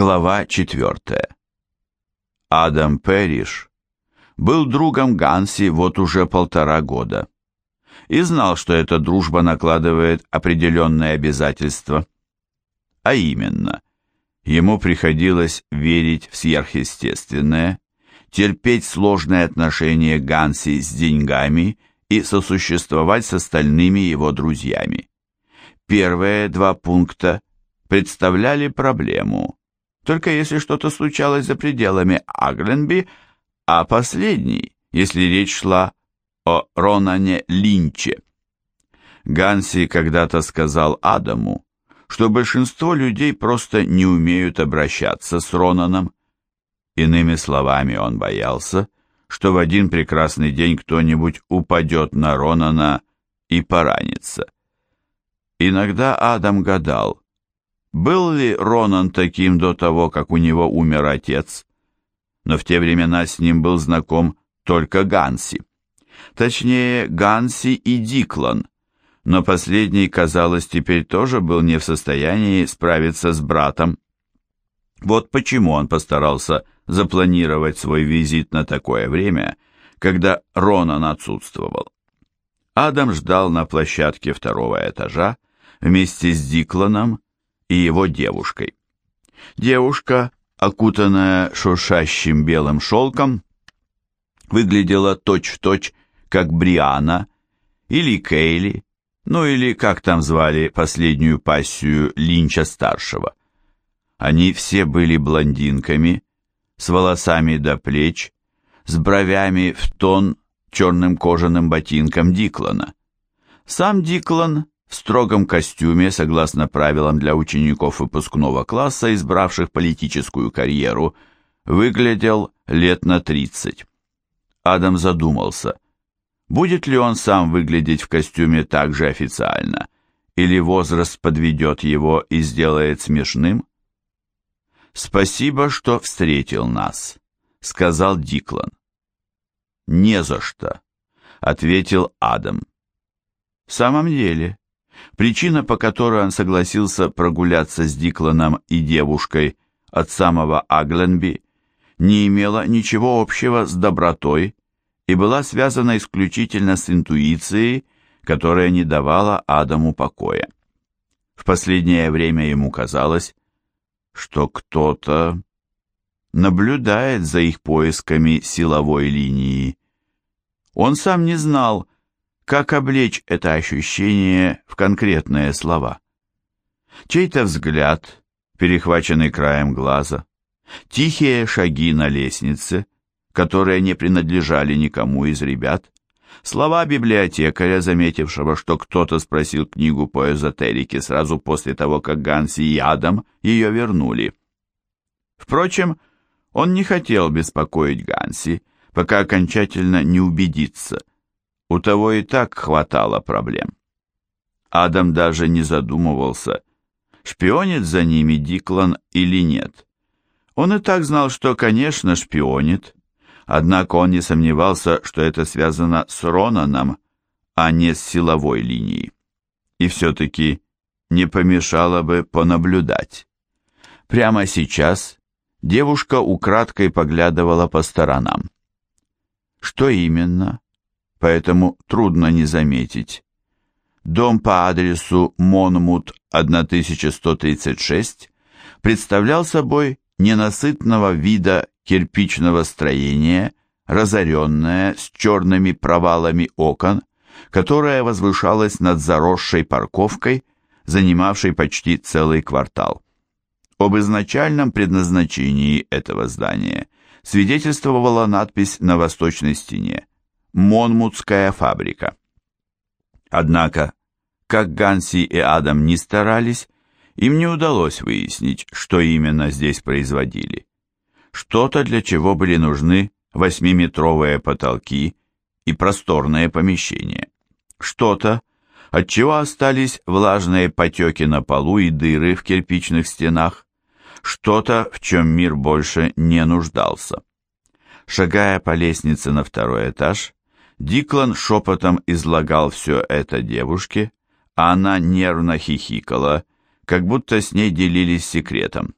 Глава 4. Адам Перриш был другом Ганси вот уже полтора года и знал, что эта дружба накладывает определенные обязательства. А именно, ему приходилось верить в сверхъестественное, терпеть сложные отношения Ганси с деньгами и сосуществовать с остальными его друзьями. Первые два пункта представляли проблему, только если что-то случалось за пределами Агленби, а последний, если речь шла о Ронане Линче. Ганси когда-то сказал Адаму, что большинство людей просто не умеют обращаться с Ронаном. Иными словами, он боялся, что в один прекрасный день кто-нибудь упадет на Ронана и поранится. Иногда Адам гадал, был ли Ронан таким до того, как у него умер отец? Но в те времена с ним был знаком только Ганси. Точнее, Ганси и Диклан, но последний, казалось, теперь тоже был не в состоянии справиться с братом. Вот почему он постарался запланировать свой визит на такое время, когда Ронан отсутствовал. Адам ждал на площадке второго этажа вместе с Дикланом и его девушкой. Девушка, окутанная шуршащим белым шелком, выглядела точь-в-точь, -точь, как Бриана или Кейли, ну или как там звали последнюю пассию Линча-старшего. Они все были блондинками, с волосами до плеч, с бровями в тон черным кожаным ботинком Диклана. Сам Диклан в строгом костюме, согласно правилам для учеников выпускного класса, избравших политическую карьеру, выглядел лет на 30. Адам задумался, будет ли он сам выглядеть в костюме так же официально, или возраст подведет его и сделает смешным? «Спасибо, что встретил нас», — сказал Диклан. «Не за что», — ответил Адам. «В самом деле, Причина, по которой он согласился прогуляться с Дикланом и девушкой от самого Агленби, не имела ничего общего с добротой и была связана исключительно с интуицией, которая не давала Адаму покоя. В последнее время ему казалось, что кто-то наблюдает за их поисками силовой линии. Он сам не знал, как облечь это ощущение в конкретные слова? Чей-то взгляд, перехваченный краем глаза, тихие шаги на лестнице, которые не принадлежали никому из ребят, слова библиотекаря, заметившего, что кто-то спросил книгу по эзотерике сразу после того, как Ганси и Адам ее вернули. Впрочем, он не хотел беспокоить Ганси, пока окончательно не убедится – у того и так хватало проблем. Адам даже не задумывался, шпионит за ними Диклан или нет. Он и так знал, что, конечно, шпионит, однако он не сомневался, что это связано с Ронаном, а не с силовой линией. И все-таки не помешало бы понаблюдать. Прямо сейчас девушка украдкой поглядывала по сторонам. Что именно? Поэтому трудно не заметить. Дом по адресу Монмут 1136 представлял собой ненасытного вида кирпичного строения, разоренное, с черными провалами окон, которое возвышалось над заросшей парковкой, занимавшей почти целый квартал. Об изначальном предназначении этого здания свидетельствовала надпись на восточной стене Монмутская фабрика. Однако, как Ганси и Адам не старались, им не удалось выяснить, что именно здесь производили. Что-то, для чего были нужны восьмиметровые потолки и просторное помещение. Что-то, от чего остались влажные потеки на полу и дыры в кирпичных стенах. Что-то, в чем мир больше не нуждался. Шагая по лестнице на второй этаж, Диклан шепотом излагал все это девушке, а она нервно хихикала, как будто с ней делились секретом.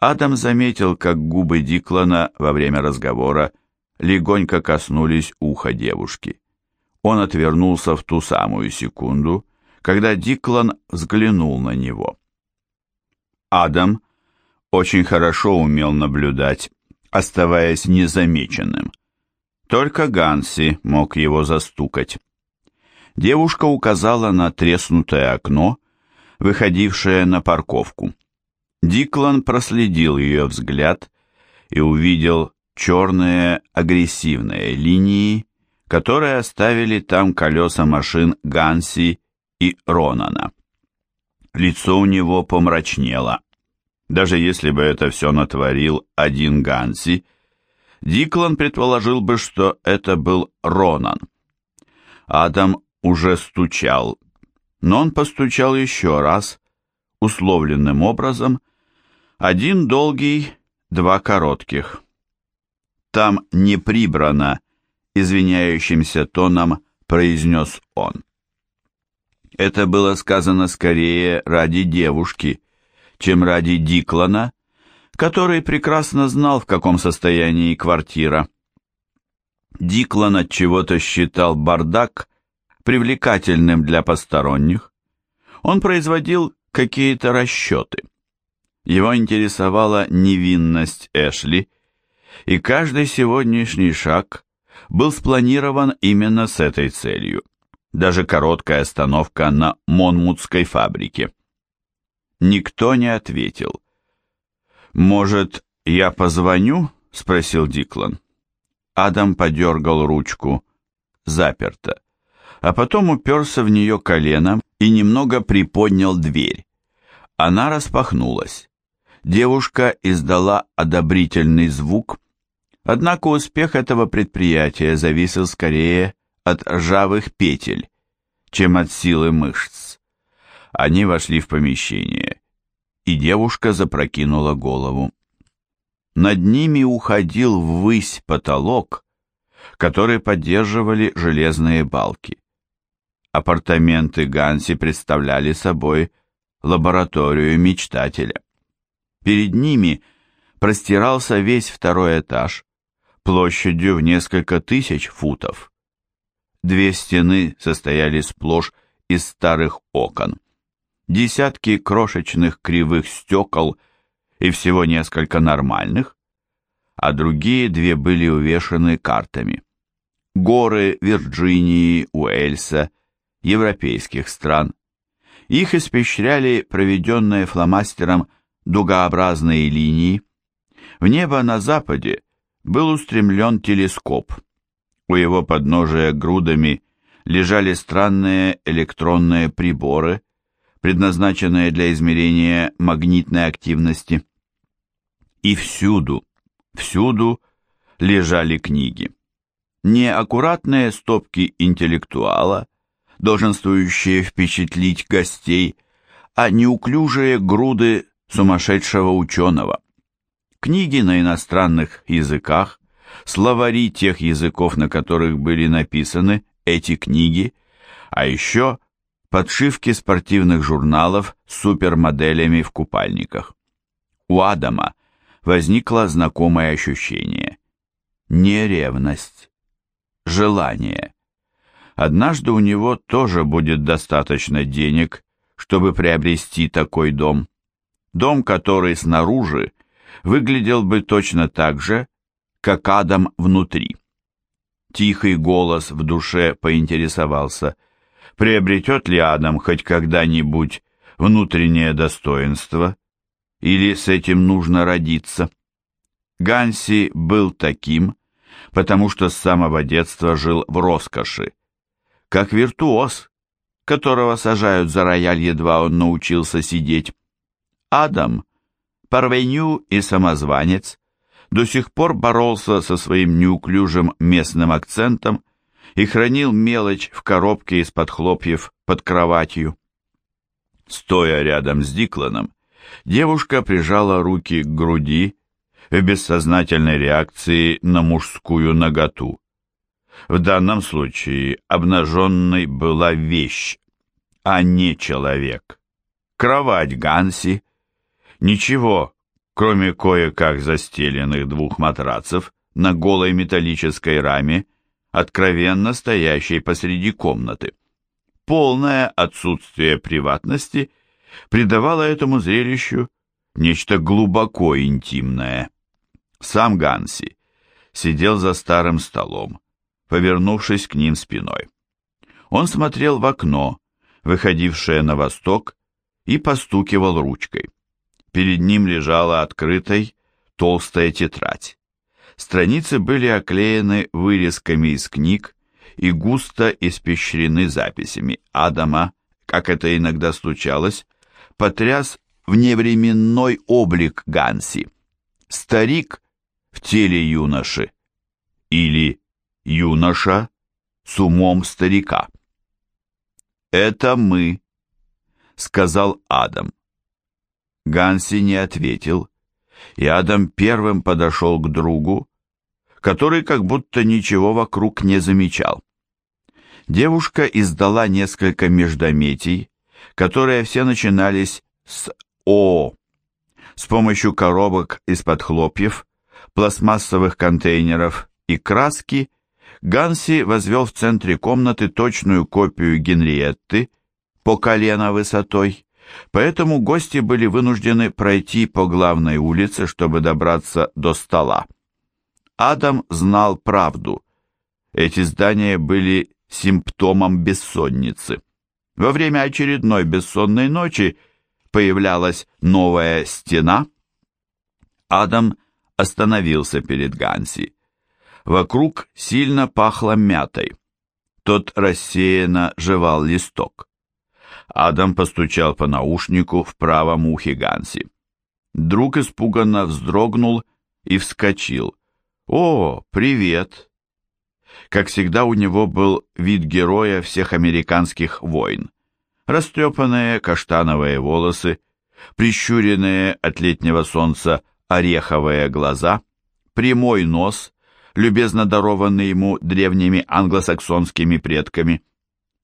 Адам заметил, как губы Диклана во время разговора легонько коснулись уха девушки. Он отвернулся в ту самую секунду, когда Диклан взглянул на него. Адам очень хорошо умел наблюдать, оставаясь незамеченным. Только Ганси мог его застукать. Девушка указала на треснутое окно, выходившее на парковку. Диклан проследил ее взгляд и увидел черные агрессивные линии, которые оставили там колеса машин Ганси и Ронана. Лицо у него помрачнело. Даже если бы это все натворил один Ганси, Диклан предположил бы, что это был Ронан. Адам уже стучал, но он постучал еще раз, условленным образом, один долгий, два коротких. Там не прибрано, извиняющимся тоном произнес он. Это было сказано скорее ради девушки, чем ради Диклана, который прекрасно знал, в каком состоянии квартира. Диклан от чего-то считал бардак привлекательным для посторонних. Он производил какие-то расчеты. Его интересовала невинность Эшли, и каждый сегодняшний шаг был спланирован именно с этой целью. Даже короткая остановка на Монмутской фабрике. Никто не ответил. «Может, я позвоню?» — спросил Диклан. Адам подергал ручку. Заперто. А потом уперся в нее коленом и немного приподнял дверь. Она распахнулась. Девушка издала одобрительный звук, однако успех этого предприятия зависел скорее от ржавых петель, чем от силы мышц. Они вошли в помещение, и девушка запрокинула голову. Над ними уходил ввысь потолок, который поддерживали железные балки. Апартаменты Ганси представляли собой лабораторию мечтателя. Перед ними простирался весь второй этаж, площадью в несколько тысяч футов. Две стены состояли сплошь из старых окон десятки крошечных кривых стекол и всего несколько нормальных, а другие две были увешаны картами. Горы Вирджинии, Уэльса, европейских стран. Их испещряли проведенные фломастером дугообразные линии. В небо на западе был устремлен телескоп. У его подножия грудами лежали странные электронные приборы, предназначенное для измерения магнитной активности. И всюду, всюду лежали книги. Не аккуратные стопки интеллектуала, долженствующие впечатлить гостей, а неуклюжие груды сумасшедшего ученого. Книги на иностранных языках, словари тех языков, на которых были написаны эти книги, а еще подшивки спортивных журналов с супермоделями в купальниках. У Адама возникло знакомое ощущение. Не ревность, желание. Однажды у него тоже будет достаточно денег, чтобы приобрести такой дом. Дом, который снаружи выглядел бы точно так же, как Адам внутри. Тихий голос в душе поинтересовался – приобретет ли Адам хоть когда-нибудь внутреннее достоинство, или с этим нужно родиться. Ганси был таким, потому что с самого детства жил в роскоши, как виртуоз, которого сажают за рояль, едва он научился сидеть. Адам, парвеню и самозванец, до сих пор боролся со своим неуклюжим местным акцентом и хранил мелочь в коробке из-под хлопьев под кроватью. Стоя рядом с Дикланом, девушка прижала руки к груди в бессознательной реакции на мужскую наготу. В данном случае обнаженной была вещь, а не человек. Кровать Ганси. Ничего, кроме кое-как застеленных двух матрацев на голой металлической раме, откровенно стоящей посреди комнаты. Полное отсутствие приватности придавало этому зрелищу нечто глубоко интимное. Сам Ганси сидел за старым столом, повернувшись к ним спиной. Он смотрел в окно, выходившее на восток, и постукивал ручкой. Перед ним лежала открытой толстая тетрадь. Страницы были оклеены вырезками из книг и густо испещрены записями. Адама, как это иногда случалось, потряс вневременной облик Ганси. Старик в теле юноши или юноша с умом старика. «Это мы», — сказал Адам. Ганси не ответил, и Адам первым подошел к другу, который как будто ничего вокруг не замечал. Девушка издала несколько междометий, которые все начинались с «О». С помощью коробок из-под хлопьев, пластмассовых контейнеров и краски Ганси возвел в центре комнаты точную копию Генриетты по колено высотой, поэтому гости были вынуждены пройти по главной улице, чтобы добраться до стола. Адам знал правду. Эти здания были симптомом бессонницы. Во время очередной бессонной ночи появлялась новая стена. Адам остановился перед Ганси. Вокруг сильно пахло мятой. Тот рассеянно жевал листок. Адам постучал по наушнику в правом ухе Ганси. Друг испуганно вздрогнул и вскочил. «О, привет!» Как всегда, у него был вид героя всех американских войн. Растрепанные каштановые волосы, прищуренные от летнего солнца ореховые глаза, прямой нос, любезно дарованный ему древними англосаксонскими предками –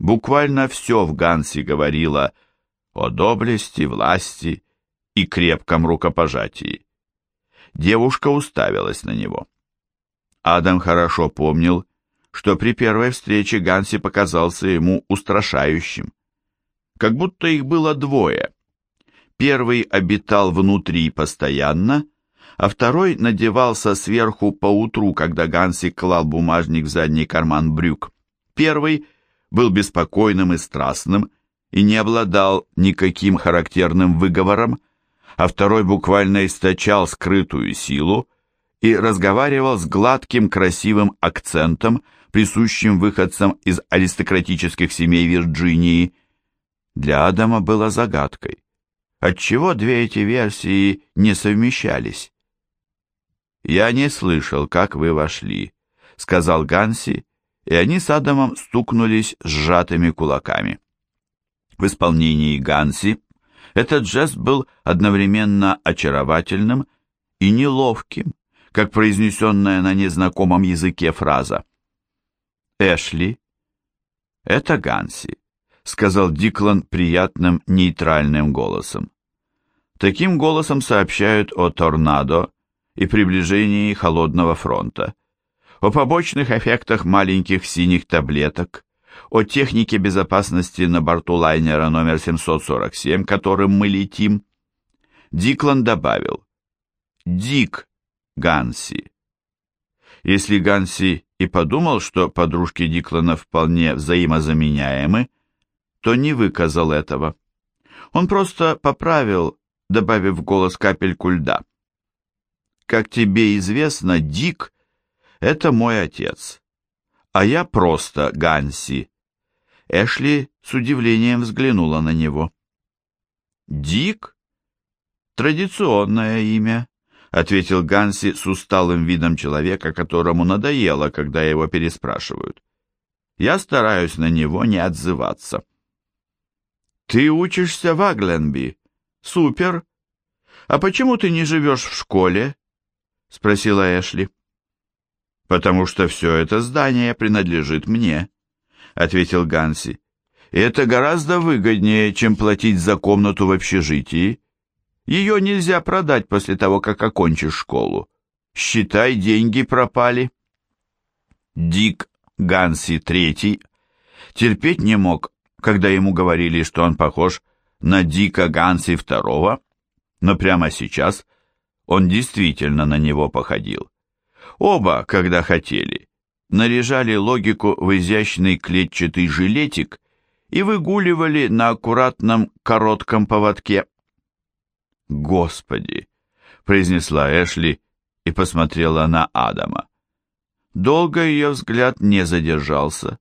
Буквально все в Гансе говорило о доблести, власти и крепком рукопожатии. Девушка уставилась на него. Адам хорошо помнил, что при первой встрече Ганси показался ему устрашающим. Как будто их было двое. Первый обитал внутри постоянно, а второй надевался сверху по утру, когда Ганси клал бумажник в задний карман брюк. Первый — был беспокойным и страстным и не обладал никаким характерным выговором, а второй буквально источал скрытую силу и разговаривал с гладким красивым акцентом, присущим выходцам из аристократических семей Вирджинии. Для Адама было загадкой, отчего две эти версии не совмещались. «Я не слышал, как вы вошли», — сказал Ганси, и они с Адамом стукнулись сжатыми кулаками. В исполнении Ганси этот жест был одновременно очаровательным и неловким, как произнесенная на незнакомом языке фраза. «Эшли, это Ганси», — сказал Диклан приятным нейтральным голосом. Таким голосом сообщают о торнадо и приближении холодного фронта о побочных эффектах маленьких синих таблеток, о технике безопасности на борту лайнера номер 747, которым мы летим. Диклан добавил «Дик Ганси». Если Ганси и подумал, что подружки Диклана вполне взаимозаменяемы, то не выказал этого. Он просто поправил, добавив в голос капельку льда. Как тебе известно, Дик это мой отец. А я просто Ганси. Эшли с удивлением взглянула на него. Дик? Традиционное имя, ответил Ганси с усталым видом человека, которому надоело, когда его переспрашивают. Я стараюсь на него не отзываться. Ты учишься в Агленби? Супер. А почему ты не живешь в школе? спросила Эшли. «Потому что все это здание принадлежит мне», — ответил Ганси. «И это гораздо выгоднее, чем платить за комнату в общежитии. Ее нельзя продать после того, как окончишь школу. Считай, деньги пропали. Дик Ганси Третий терпеть не мог, когда ему говорили, что он похож на Дика Ганси Второго, но прямо сейчас он действительно на него походил. Оба, когда хотели, наряжали логику в изящный клетчатый жилетик и выгуливали на аккуратном коротком поводке. «Господи!» — произнесла Эшли и посмотрела на Адама. Долго ее взгляд не задержался,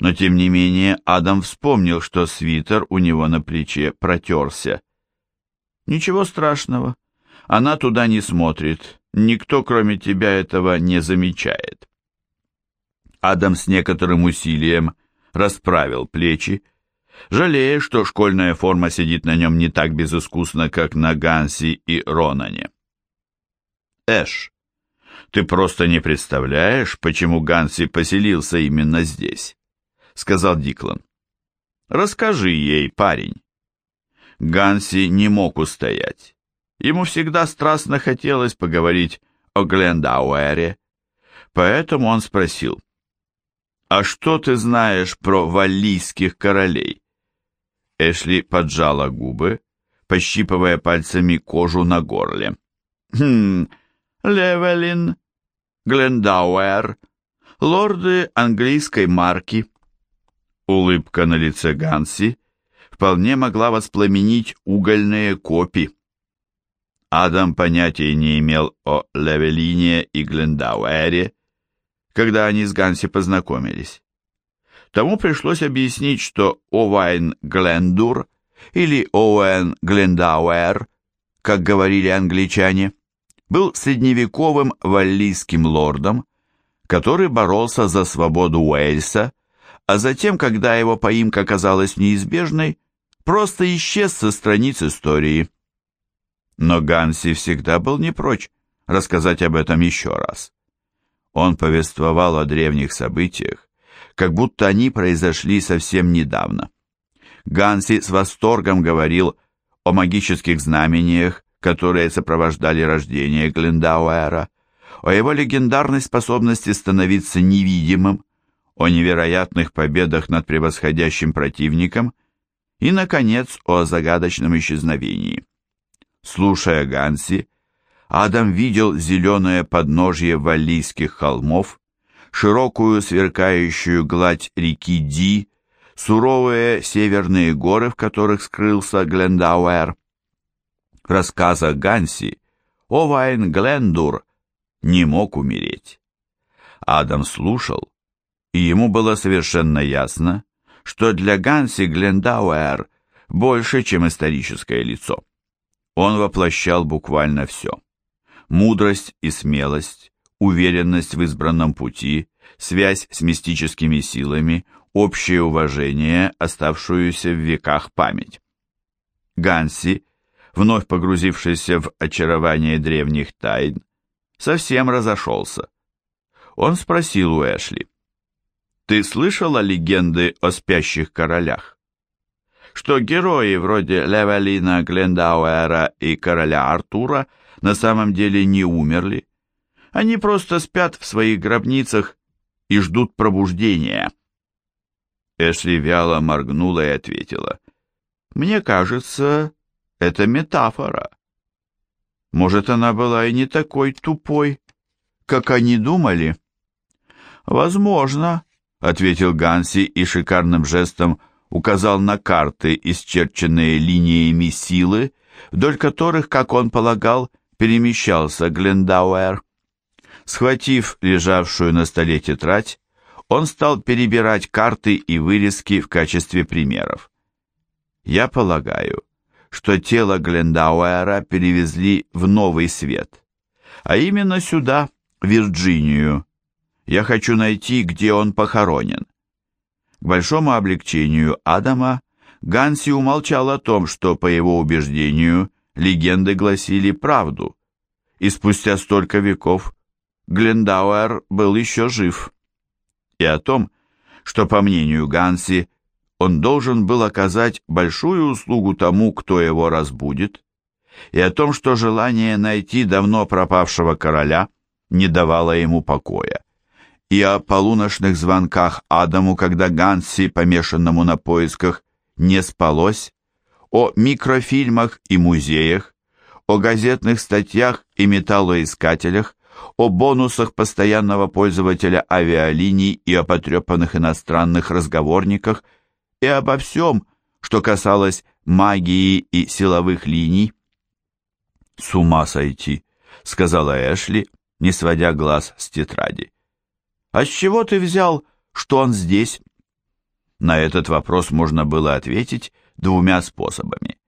но тем не менее Адам вспомнил, что свитер у него на плече протерся. «Ничего страшного, она туда не смотрит, никто кроме тебя этого не замечает». Адам с некоторым усилием расправил плечи, жалея, что школьная форма сидит на нем не так безыскусно, как на Ганси и Ронане. Эш, ты просто не представляешь, почему Ганси поселился именно здесь, сказал Диклан. Расскажи ей, парень. Ганси не мог устоять. Ему всегда страстно хотелось поговорить о Глендауэре, поэтому он спросил, «А что ты знаешь про валлийских королей?» Эшли поджала губы, пощипывая пальцами кожу на горле. «Хм, Левелин, Глендауэр, лорды английской марки». Улыбка на лице Ганси вполне могла воспламенить угольные копи. Адам понятия не имел о Левелине и Глендауэре, когда они с Ганси познакомились. Тому пришлось объяснить, что Овайн Глендур или Оуэн Глендауэр, как говорили англичане, был средневековым валлийским лордом, который боролся за свободу Уэльса, а затем, когда его поимка казалась неизбежной, просто исчез со страниц истории. Но Ганси всегда был не прочь рассказать об этом еще раз. Он повествовал о древних событиях, как будто они произошли совсем недавно. Ганси с восторгом говорил о магических знамениях, которые сопровождали рождение Глендауэра, о его легендарной способности становиться невидимым, о невероятных победах над превосходящим противником и, наконец, о загадочном исчезновении. Слушая Ганси, Адам видел зеленое подножье валлийских холмов, широкую сверкающую гладь реки Ди, суровые северные горы, в которых скрылся Глендауэр. В рассказах Ганси Овайн Глендур не мог умереть. Адам слушал, и ему было совершенно ясно, что для Ганси Глендауэр больше, чем историческое лицо. Он воплощал буквально все. Мудрость и смелость, уверенность в избранном пути, связь с мистическими силами, общее уважение, оставшуюся в веках память. Ганси, вновь погрузившийся в очарование древних тайн, совсем разошелся. Он спросил у Эшли, «Ты слышала легенды о спящих королях? Что герои вроде Левелина Глендауэра и короля Артура на самом деле не умерли, они просто спят в своих гробницах и ждут пробуждения. Эшли вяло моргнула и ответила. «Мне кажется, это метафора. Может, она была и не такой тупой, как они думали?» «Возможно», — ответил Ганси и шикарным жестом указал на карты, исчерченные линиями силы, вдоль которых, как он полагал, перемещался Глендауэр. Схватив лежавшую на столе тетрадь, он стал перебирать карты и вырезки в качестве примеров. Я полагаю, что тело Глендауэра перевезли в Новый Свет, а именно сюда, в Вирджинию. Я хочу найти, где он похоронен. К большому облегчению Адама Ганси умолчал о том, что, по его убеждению, легенды гласили правду, и спустя столько веков Глендауэр был еще жив, и о том, что, по мнению Ганси, он должен был оказать большую услугу тому, кто его разбудит, и о том, что желание найти давно пропавшего короля не давало ему покоя, и о полуночных звонках Адаму, когда Ганси, помешанному на поисках, не спалось, о микрофильмах и музеях, о газетных статьях и металлоискателях, о бонусах постоянного пользователя авиалиний и о потрепанных иностранных разговорниках, и обо всем, что касалось магии и силовых линий. «С ума сойти», — сказала Эшли, не сводя глаз с тетради. «А с чего ты взял, что он здесь?» На этот вопрос можно было ответить двумя способами.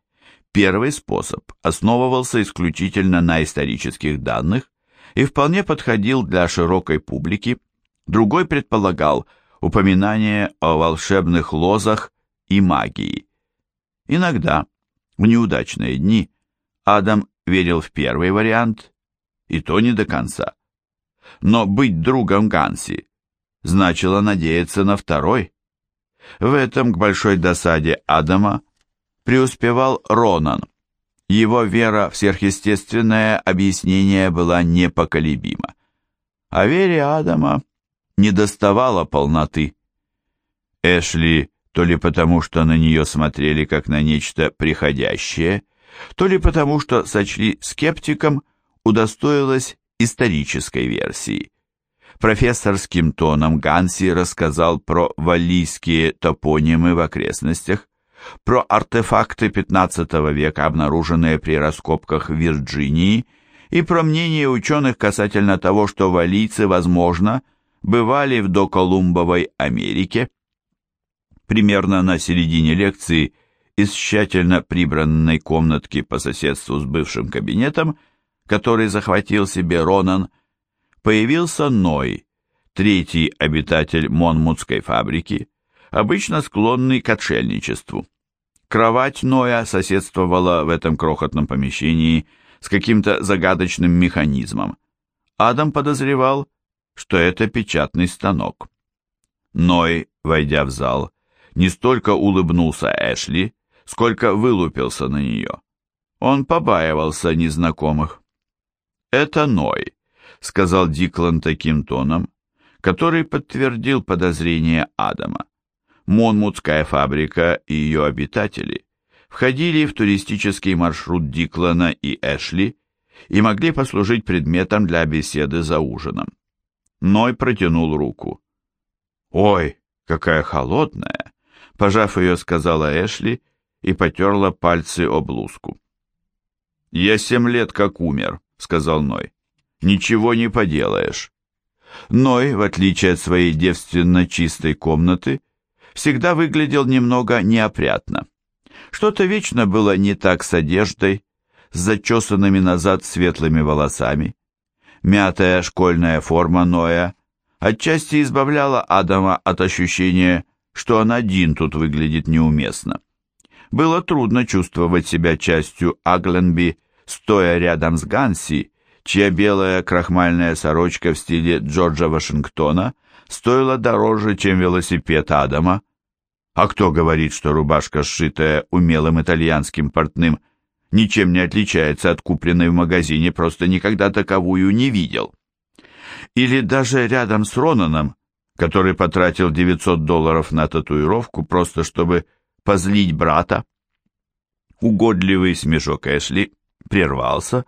Первый способ основывался исключительно на исторических данных и вполне подходил для широкой публики, другой предполагал упоминание о волшебных лозах и магии. Иногда, в неудачные дни, Адам верил в первый вариант, и то не до конца. Но быть другом Ганси значило надеяться на второй. В этом, к большой досаде Адама, преуспевал Ронан. Его вера в сверхъестественное объяснение была непоколебима. А вере Адама не доставала полноты. Эшли, то ли потому, что на нее смотрели как на нечто приходящее, то ли потому, что сочли скептиком, удостоилась исторической версии. Профессорским тоном Ганси рассказал про валлийские топонимы в окрестностях, про артефакты XV века, обнаруженные при раскопках в Вирджинии, и про мнение ученых касательно того, что валийцы, возможно, бывали в доколумбовой Америке. Примерно на середине лекции из тщательно прибранной комнатки по соседству с бывшим кабинетом, который захватил себе Ронан, появился Ной, третий обитатель Монмутской фабрики, обычно склонный к отшельничеству. Кровать Ноя соседствовала в этом крохотном помещении с каким-то загадочным механизмом. Адам подозревал, что это печатный станок. Ной, войдя в зал, не столько улыбнулся Эшли, сколько вылупился на нее. Он побаивался незнакомых. «Это Ной», — сказал Диклан таким тоном, который подтвердил подозрение Адама. Монмутская фабрика и ее обитатели входили в туристический маршрут Диклана и Эшли и могли послужить предметом для беседы за ужином. Ной протянул руку. «Ой, какая холодная!» Пожав ее, сказала Эшли и потерла пальцы о блузку. «Я семь лет как умер», — сказал Ной. «Ничего не поделаешь». Ной, в отличие от своей девственно чистой комнаты, всегда выглядел немного неопрятно. Что-то вечно было не так с одеждой, с зачесанными назад светлыми волосами. Мятая школьная форма Ноя отчасти избавляла Адама от ощущения, что он один тут выглядит неуместно. Было трудно чувствовать себя частью Агленби, стоя рядом с Ганси, чья белая крахмальная сорочка в стиле Джорджа Вашингтона стоила дороже, чем велосипед Адама. А кто говорит, что рубашка, сшитая умелым итальянским портным, ничем не отличается от купленной в магазине, просто никогда таковую не видел? Или даже рядом с Ронаном, который потратил 900 долларов на татуировку, просто чтобы позлить брата? Угодливый смешок Эшли прервался,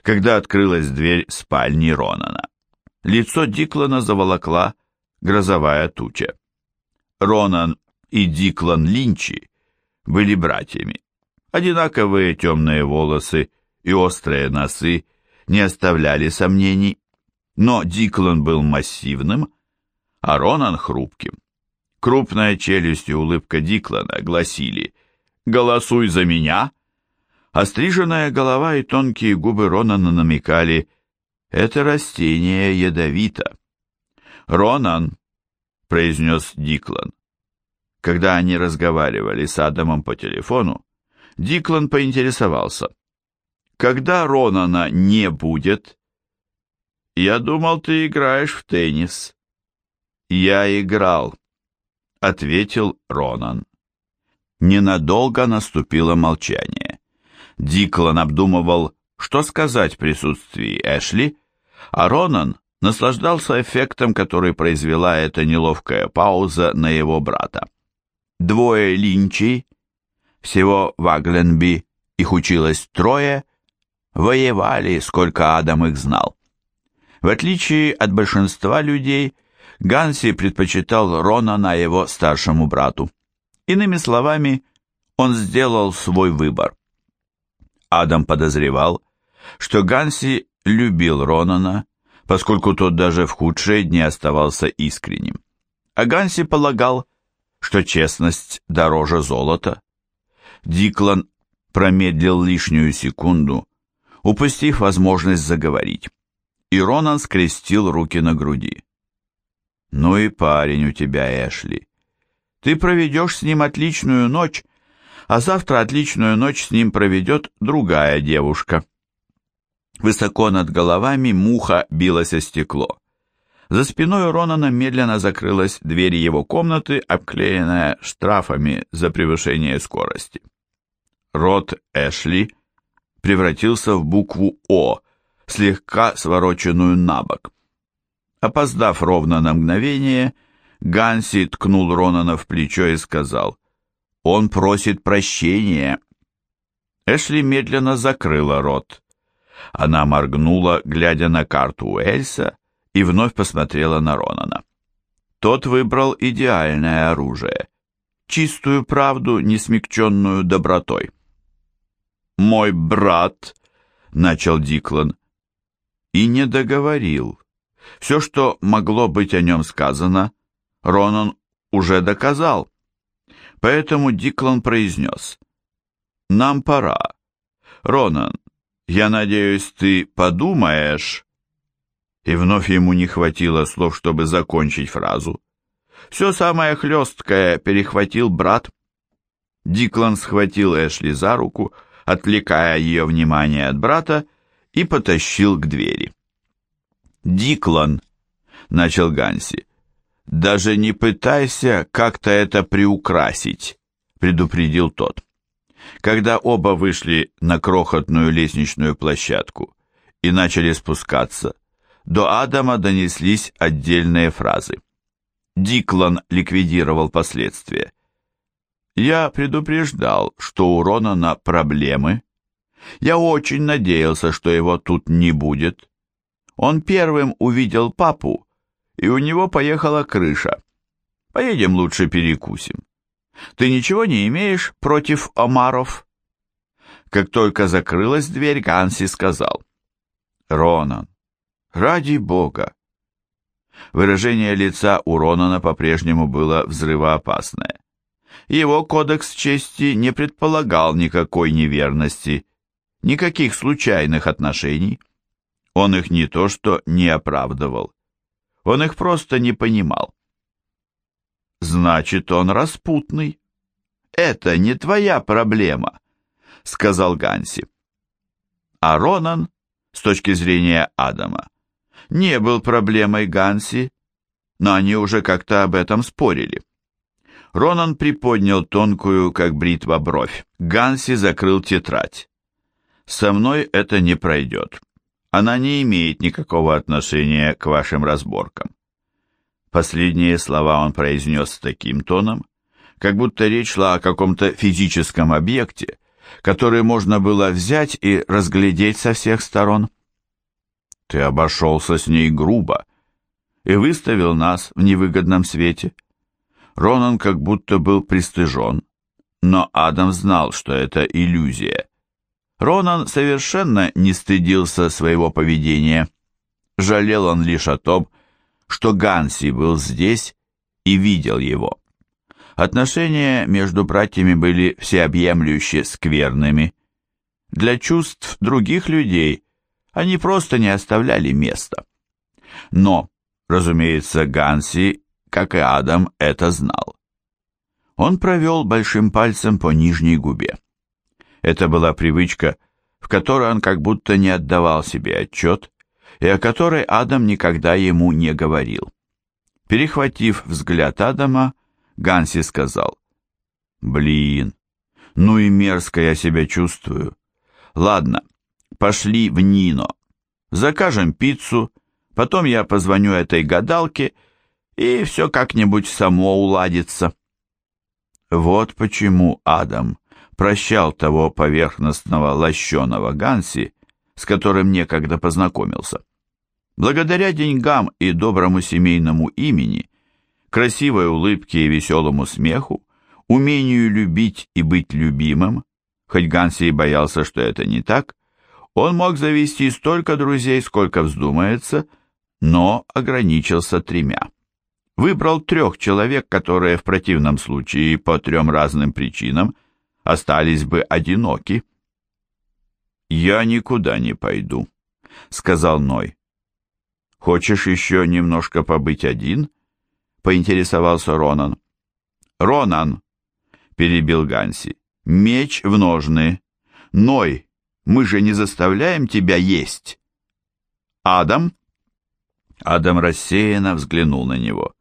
когда открылась дверь спальни Ронана. Лицо Диклана заволокла грозовая туча. Ронан и Диклан Линчи были братьями. Одинаковые темные волосы и острые носы не оставляли сомнений, но Диклан был массивным, а Ронан хрупким. Крупная челюсть и улыбка Диклана гласили «Голосуй за меня!», а стриженная голова и тонкие губы Ронана намекали «Это растение ядовито». «Ронан», — произнес Диклан. Когда они разговаривали с Адамом по телефону, Диклан поинтересовался. «Когда Ронана не будет?» «Я думал, ты играешь в теннис». «Я играл», — ответил Ронан. Ненадолго наступило молчание. Диклан обдумывал, что сказать в присутствии Эшли, а Ронан наслаждался эффектом, который произвела эта неловкая пауза на его брата. Двое линчей, всего в Агленби их училось трое, воевали, сколько Адам их знал. В отличие от большинства людей, Ганси предпочитал Ронана его старшему брату. Иными словами, он сделал свой выбор. Адам подозревал, что Ганси любил Ронана, поскольку тот даже в худшие дни оставался искренним. А Ганси полагал, что честность дороже золота. Диклан промедлил лишнюю секунду, упустив возможность заговорить. И Ронан скрестил руки на груди. «Ну и парень у тебя, Эшли. Ты проведешь с ним отличную ночь, а завтра отличную ночь с ним проведет другая девушка». Высоко над головами муха билась о стекло. За спиной Ронана медленно закрылась дверь его комнаты, обклеенная штрафами за превышение скорости. Рот Эшли превратился в букву «О», слегка свороченную на бок. Опоздав ровно на мгновение, Ганси ткнул Ронана в плечо и сказал, «Он просит прощения». Эшли медленно закрыла рот. Она моргнула, глядя на карту Уэльса, и вновь посмотрела на Ронана. Тот выбрал идеальное оружие, чистую правду, не смягченную добротой. «Мой брат», — начал Диклан, и не договорил. Все, что могло быть о нем сказано, Ронан уже доказал. Поэтому Диклан произнес, «Нам пора. Ронан, я надеюсь, ты подумаешь...» И вновь ему не хватило слов, чтобы закончить фразу. Все самое хлесткое перехватил брат. Диклан схватил Эшли за руку, отвлекая ее внимание от брата, и потащил к двери. «Диклан», — начал Ганси, — «даже не пытайся как-то это приукрасить», — предупредил тот. Когда оба вышли на крохотную лестничную площадку и начали спускаться, до Адама донеслись отдельные фразы. Диклан ликвидировал последствия. «Я предупреждал, что у Ронана проблемы. Я очень надеялся, что его тут не будет. Он первым увидел папу, и у него поехала крыша. Поедем лучше перекусим. Ты ничего не имеешь против омаров?» Как только закрылась дверь, Ганси сказал. «Ронан, ради бога!» Выражение лица у Ронана по-прежнему было взрывоопасное. Его кодекс чести не предполагал никакой неверности, никаких случайных отношений. Он их не то что не оправдывал, он их просто не понимал. «Значит, он распутный. Это не твоя проблема», — сказал Ганси. А Ронан, с точки зрения Адама, не был проблемой Ганси, но они уже как-то об этом спорили. Ронан приподнял тонкую, как бритва, бровь. Ганси закрыл тетрадь. «Со мной это не пройдет. Она не имеет никакого отношения к вашим разборкам. Последние слова он произнес с таким тоном, как будто речь шла о каком-то физическом объекте, который можно было взять и разглядеть со всех сторон. Ты обошелся с ней грубо и выставил нас в невыгодном свете. Ронан как будто был пристыжен, но Адам знал, что это иллюзия. Ронан совершенно не стыдился своего поведения. Жалел он лишь о том, что Ганси был здесь и видел его. Отношения между братьями были всеобъемлюще скверными. Для чувств других людей они просто не оставляли места. Но, разумеется, Ганси, как и Адам, это знал. Он провел большим пальцем по нижней губе. Это была привычка, в которой он как будто не отдавал себе отчет, и о которой Адам никогда ему не говорил. Перехватив взгляд Адама, Ганси сказал, «Блин, ну и мерзко я себя чувствую. Ладно, пошли в Нино. Закажем пиццу, потом я позвоню этой гадалке, и все как-нибудь само уладится. Вот почему Адам прощал того поверхностного лощеного Ганси, с которым некогда познакомился. Благодаря деньгам и доброму семейному имени, красивой улыбке и веселому смеху, умению любить и быть любимым, хоть Ганси и боялся, что это не так, он мог завести столько друзей, сколько вздумается, но ограничился тремя. Выбрал трех человек, которые в противном случае по трем разным причинам остались бы одиноки. «Я никуда не пойду», — сказал Ной. «Хочешь еще немножко побыть один?» — поинтересовался Ронан. «Ронан!» — перебил Ганси. «Меч в ножны. Ной, мы же не заставляем тебя есть!» «Адам?» Адам рассеянно взглянул на него.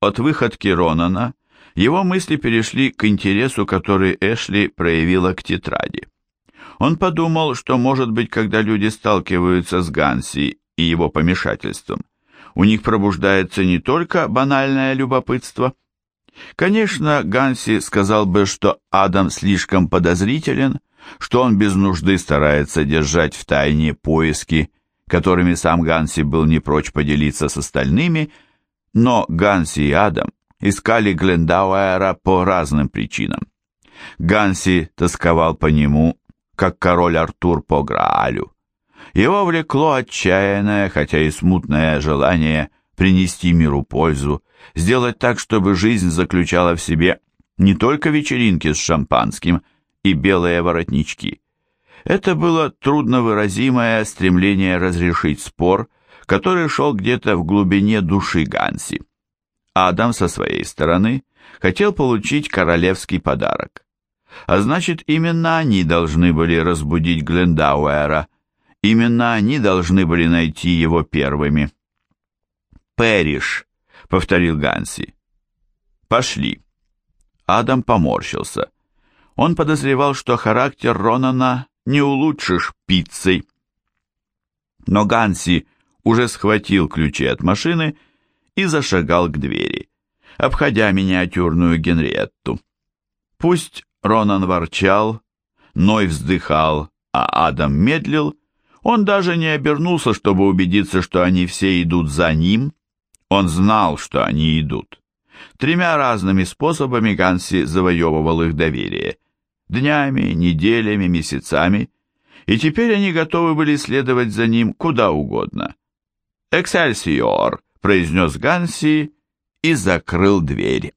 От выходки Ронана его мысли перешли к интересу, который Эшли проявила к тетради. Он подумал, что, может быть, когда люди сталкиваются с Ганси и его помешательством, у них пробуждается не только банальное любопытство. Конечно, Ганси сказал бы, что Адам слишком подозрителен, что он без нужды старается держать в тайне поиски, которыми сам Ганси был не прочь поделиться с остальными, но Ганси и Адам искали Глендауэра по разным причинам. Ганси тосковал по нему, как король Артур по Граалю. Его влекло отчаянное, хотя и смутное желание принести миру пользу, сделать так, чтобы жизнь заключала в себе не только вечеринки с шампанским и белые воротнички. Это было трудновыразимое стремление разрешить спор, который шел где-то в глубине души Ганси. Адам со своей стороны хотел получить королевский подарок. А значит, именно они должны были разбудить Глендауэра, именно они должны были найти его первыми. «Пэриш», — повторил Ганси. «Пошли». Адам поморщился. Он подозревал, что характер Ронана не улучшишь пиццей. Но Ганси уже схватил ключи от машины и зашагал к двери, обходя миниатюрную Генриетту. Пусть Ронан ворчал, Ной вздыхал, а Адам медлил, он даже не обернулся, чтобы убедиться, что они все идут за ним. Он знал, что они идут. Тремя разными способами Ганси завоевывал их доверие. Днями, неделями, месяцами. И теперь они готовы были следовать за ним куда угодно. «Эксельсиор!» — произнес Ганси и закрыл дверь.